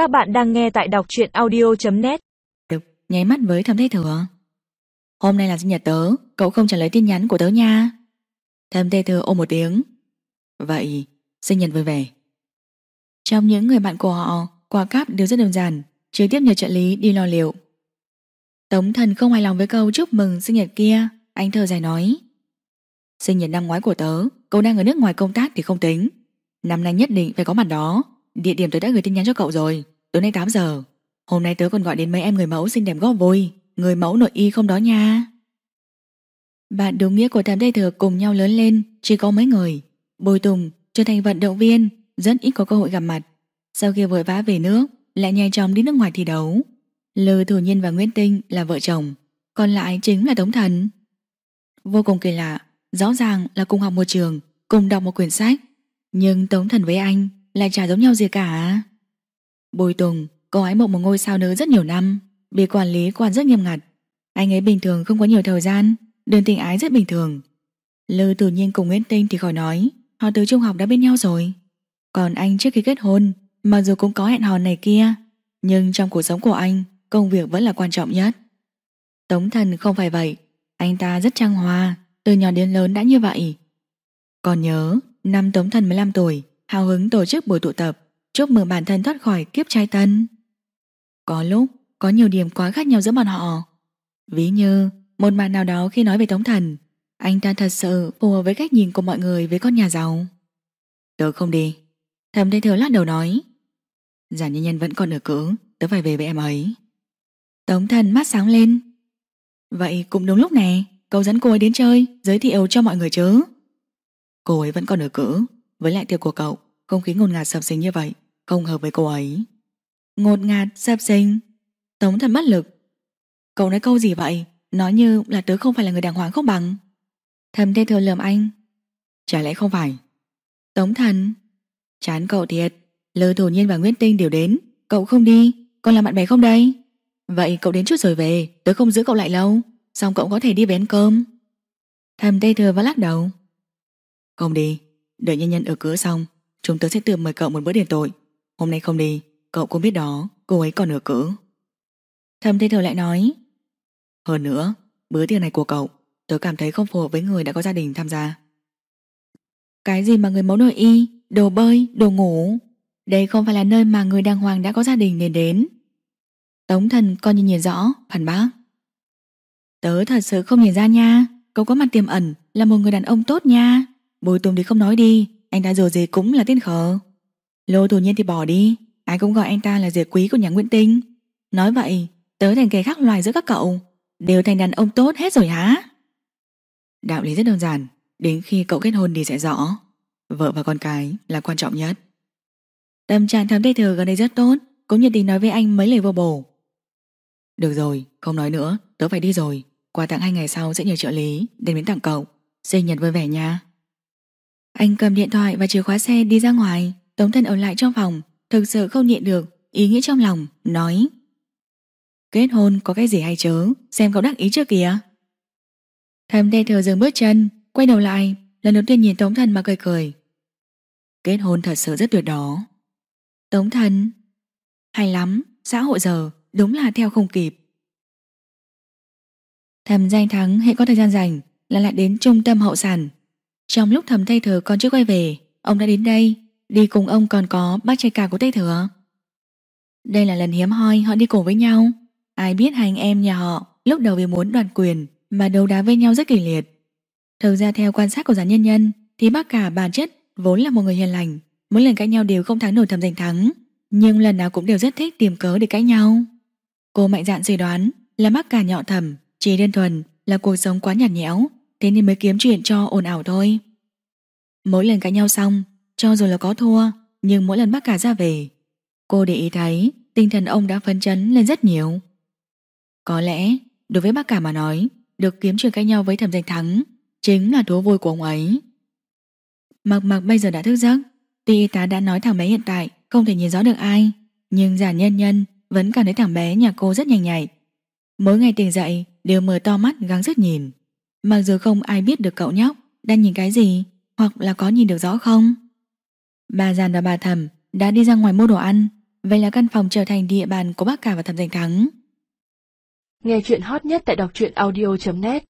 Các bạn đang nghe tại đọc truyện audio.net nháy mắt với thầm thế thừa. Hôm nay là sinh nhật tớ Cậu không trả lời tin nhắn của tớ nha. Thầm thế thừa ôm một tiếng. Vậy, sinh nhật vui vẻ Trong những người bạn của họ Quà cáp đều rất đơn giản Trực tiếp nhờ trợ lý đi lo liệu. Tống thần không hài lòng với câu chúc mừng sinh nhật kia Anh thờ dài nói. Sinh nhật năm ngoái của tớ Cậu đang ở nước ngoài công tác thì không tính. Năm nay nhất định phải có mặt đó. Địa điểm tớ đã gửi tin nhắn cho cậu rồi. Tối nay 8 giờ. Hôm nay tớ còn gọi đến mấy em người mẫu xinh đẹp góp vui. Người mẫu nội y không đó nha. Bạn đúng nghĩa của tam Tây Thừa cùng nhau lớn lên, Chỉ có mấy người. Bồi Tùng trở thành vận động viên, Rất ít có cơ hội gặp mặt. Sau khi vội vã về nước, Lại nhanh chóng đi nước ngoài thi đấu. Lư Thủ Nhiên và Nguyễn Tinh là vợ chồng, Còn lại chính là Tống Thần. Vô cùng kỳ lạ, Rõ ràng là cùng học một trường, Cùng đọc một quyển sách. Nhưng Tống Thần với anh là chả giống nhau gì cả. Bùi Tùng, Cô ấy mộng một ngôi sao nữ rất nhiều năm, Bị quản lý quản rất nghiêm ngặt. Anh ấy bình thường không có nhiều thời gian, Đường tình ái rất bình thường. Lư tự nhiên cùng Nguyễn Tinh thì khỏi nói, Họ từ trung học đã bên nhau rồi. Còn anh trước khi kết hôn, Mặc dù cũng có hẹn hò này kia, Nhưng trong cuộc sống của anh, Công việc vẫn là quan trọng nhất. Tống thần không phải vậy, Anh ta rất trang hòa Từ nhỏ đến lớn đã như vậy. Còn nhớ, Năm Tống thần 15 tuổi hào hứng tổ chức buổi tụ tập, chúc mừng bản thân thoát khỏi kiếp trai tân. Có lúc, có nhiều điểm quá khác nhau giữa bọn họ. Ví như, một màn nào đó khi nói về Tống Thần, anh ta thật sự phù hợp với cách nhìn của mọi người với con nhà giàu. Tớ không đi. Thầm Thế Thừa lát đầu nói. Giả nhân nhân vẫn còn ở cữ, tớ phải về với em ấy. Tống Thần mắt sáng lên. Vậy cũng đúng lúc này cậu dẫn cô ấy đến chơi, giới thiệu cho mọi người chứ. Cô ấy vẫn còn ở cữ, với lại tiệc của cậu, Không khí ngột ngạt sập sinh như vậy, Không hợp với cô ấy. Ngột ngạt, sập sinh Tống thần mất lực. Cậu nói câu gì vậy? Nói như là tớ không phải là người đàng hoàng không bằng. Thầm thê thừa lườm anh. Chả lẽ không phải? Tống thần. Chán cậu thiệt. Lơ thổ nhiên và Nguyễn Tinh đều đến. Cậu không đi, Còn làm bạn bè không đây? Vậy cậu đến chút rồi về, Tớ không giữ cậu lại lâu. Xong cậu có thể đi về ăn cơm. Thầm tê thừa và lắc đầu. Không đi. Đợi nhân nhân ở cửa xong Chúng tớ sẽ tự mời cậu một bữa đền tội. Hôm nay không đi, cậu cũng biết đó Cô ấy còn ở cửa. Thầm thế thờ lại nói Hơn nữa, bữa tiệc này của cậu Tớ cảm thấy không phù hợp với người đã có gia đình tham gia. Cái gì mà người mẫu nội y Đồ bơi, đồ ngủ? Đây không phải là nơi mà người đàng hoàng đã có gia đình nên đến. Tống thần coi như nhìn rõ Phản bác Tớ thật sự không nhìn ra nha Cậu có mặt tiềm ẩn là một người đàn ông tốt nha. Bùi Tùng thì không nói đi Anh ta dù gì cũng là tên khờ. Lô thủ nhiên thì bỏ đi Ai cũng gọi anh ta là rể quý của nhà Nguyễn Tinh. Nói vậy tớ thành kẻ khác loài giữa các cậu Đều thành đàn ông tốt hết rồi hả? Đạo lý rất đơn giản Đến khi cậu kết hôn thì sẽ rõ. Vợ và con cái là quan trọng nhất. Tâm trạng thám tây thừa gần đây rất tốt Cũng nhiệt tình nói với anh mấy lời vô bổ. Được rồi, không nói nữa Tớ phải đi rồi. Quà tặng hai ngày sau sẽ nhờ trợ lý Đến đến tặng cậu. Sinh nhật vui vẻ nha anh cầm điện thoại và chìa khóa xe đi ra ngoài. Tống thần ở lại trong phòng, Thực sự không nhịn được, Ý nghĩ trong lòng, Nói. Kết hôn có cái gì hay chớ? Xem cậu đắc ý chưa kìa? Thầm đe thừa dừng bước chân, Quay đầu lại. Lần đầu tiên nhìn Tống thần mà cười cười. Kết hôn thật sự rất tuyệt đó. Tống thần. Hay lắm, Xã hội giờ, Đúng là theo không kịp. Thầm danh thắng hệ có thời gian rảnh, Là lại đến trung tâm hậu sản trong lúc thầm Tây Thừa còn chưa quay về, Ông đã đến đây. Đi cùng ông còn có bác trai cả của Tây Thừa Đây là lần hiếm hoi, họ đi cùng với nhau. Ai biết hai anh em nhà họ Lúc đầu vì muốn đoàn quyền Mà đấu đá với nhau rất kỷ liệt. Thực ra theo quan sát của gián nhân nhân, Thì bác cả bản chất vốn là một người hiền lành, Mỗi lần cãi nhau đều không thắng nổi thầm giành thắng, Nhưng lần nào cũng đều rất thích tìm cớ để cãi nhau. Cô mạnh dạn suy đoán Là bác cả nhọ thầm, Chỉ đơn thuần là cuộc sống quá nhạt nhẽo, Thế nên mới kiếm chuyện cho ồn ảo thôi. Mỗi lần cãi nhau xong, Cho dù là có thua, Nhưng mỗi lần bác cả ra về, Cô để ý thấy tinh thần ông đã phấn chấn lên rất nhiều. Có lẽ, Đối với bác cả mà nói, Được kiếm chuyện cãi nhau với thẩm danh thắng Chính là thú vui của ông ấy. Mặc mặc bây giờ đã thức giấc, Tuy y tá đã nói thằng bé hiện tại Không thể nhìn rõ được ai, Nhưng giả nhân nhân vẫn cảm thấy thằng bé nhà cô rất nhanh nhạy. Mỗi ngày tỉnh dậy Đều mở to mắt gắng sức nhìn. Mặc dù không ai biết được cậu nhóc Đang nhìn cái gì hoặc là có nhìn được rõ không? Bà giàn và bà thẩm đã đi ra ngoài mua đồ ăn. Vậy là căn phòng trở thành địa bàn của bác cả và thẩm danh thắng. Nghe chuyện hot nhất tại đọc truyện audio.net